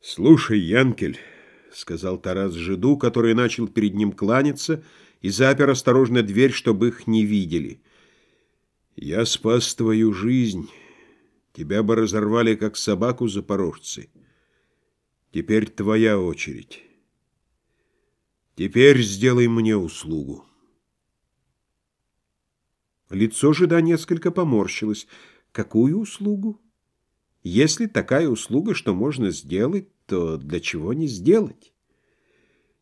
«Слушай, Янкель», — сказал Тарас жиду, который начал перед ним кланяться и запер осторожно дверь, чтобы их не видели. «Я спас твою жизнь. Тебя бы разорвали, как собаку запорожцы. Теперь твоя очередь. Теперь сделай мне услугу». Лицо жида несколько поморщилось. «Какую услугу?» Если такая услуга, что можно сделать, то для чего не сделать?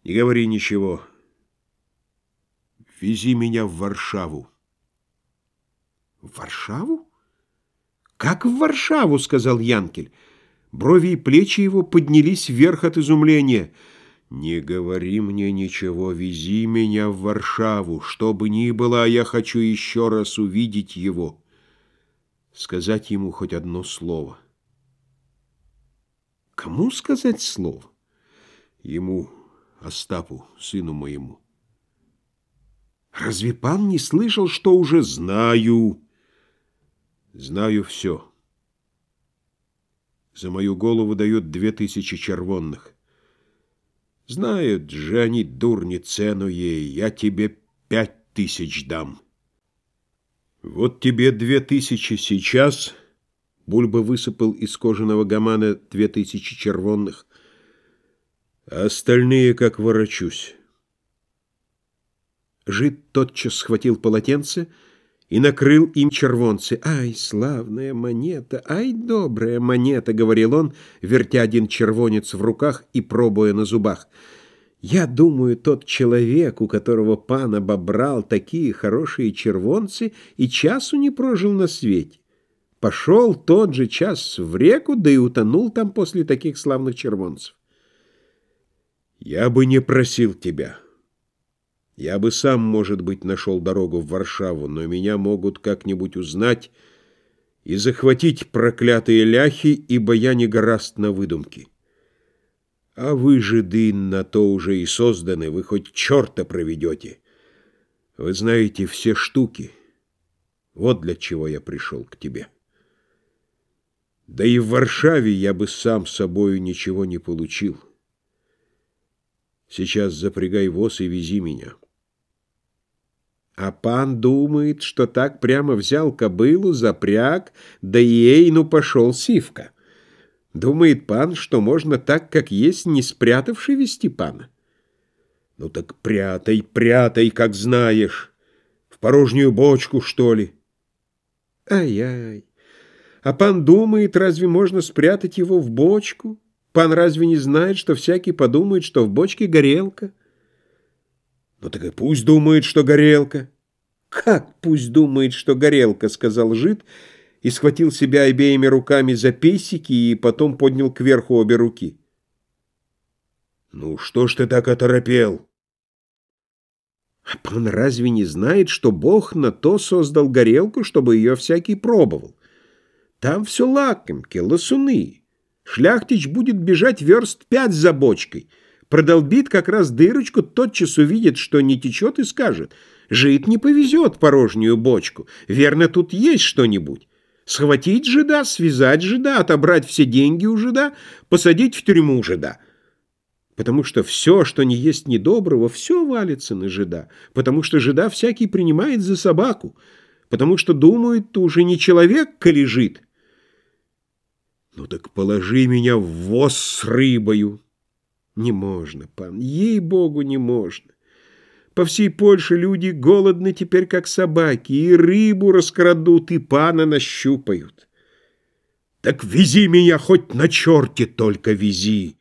Не говори ничего. Вези меня в Варшаву. В Варшаву? Как в Варшаву, сказал Янкель. Брови и плечи его поднялись вверх от изумления. «Не говори мне ничего, вези меня в Варшаву. Что бы ни было, я хочу еще раз увидеть его. Сказать ему хоть одно слово». Кому сказать слово? Ему, Остапу, сыну моему. Разве пан не слышал, что уже знаю? Знаю все. За мою голову дают две тысячи червонных. Знают же они, дурни, цену ей. Я тебе пять тысяч дам. Вот тебе две тысячи сейчас — Бульба высыпал из кожаного гамана две тысячи червонных, а остальные как ворочусь. Жид тотчас схватил полотенце и накрыл им червонцы. «Ай, славная монета! Ай, добрая монета!» — говорил он, вертя один червонец в руках и пробуя на зубах. «Я думаю, тот человек, у которого пан обобрал такие хорошие червонцы, и часу не прожил на свете. Пошел тот же час в реку, да и утонул там после таких славных червонцев. Я бы не просил тебя. Я бы сам, может быть, нашел дорогу в Варшаву, но меня могут как-нибудь узнать и захватить проклятые ляхи, ибо я не гораст на выдумки. А вы, жиды, на то уже и созданы, вы хоть черта проведете. Вы знаете все штуки. Вот для чего я пришел к тебе». Да и в Варшаве я бы сам собою ничего не получил. Сейчас запрягай воз и вези меня. А пан думает, что так прямо взял кобылу, запряг, да ей, ну, пошел сивка. Думает пан, что можно так, как есть, не спрятавши вести пана. Ну так прятай, прятай, как знаешь. В порожнюю бочку, что ли? Ай-ай. А пан думает, разве можно спрятать его в бочку? Пан разве не знает, что всякий подумает, что в бочке горелка? Ну так и пусть думает, что горелка. Как пусть думает, что горелка, сказал жид и схватил себя обеими руками за песики и потом поднял кверху обе руки. Ну что ж ты так оторопел? А пан разве не знает, что Бог на то создал горелку, чтобы ее всякий пробовал? Там все лакомки, лосуны. Шляхтич будет бежать верст пять за бочкой. Продолбит как раз дырочку, тотчас увидит, что не течет, и скажет, «Жид не повезет порожнюю бочку. Верно, тут есть что-нибудь. Схватить жида, связать жида, отобрать все деньги у жида, посадить в тюрьму жида» потому что все, что не есть недоброго, все валится на жида, потому что жида всякий принимает за собаку, потому что думает, уже не человек, коли жид, ну так положи меня в воз с рыбою. Не можно, пан, ей-богу, не можно. По всей Польше люди голодны теперь, как собаки, и рыбу раскрадут, и пана нащупают. Так вези меня хоть на черте только вези.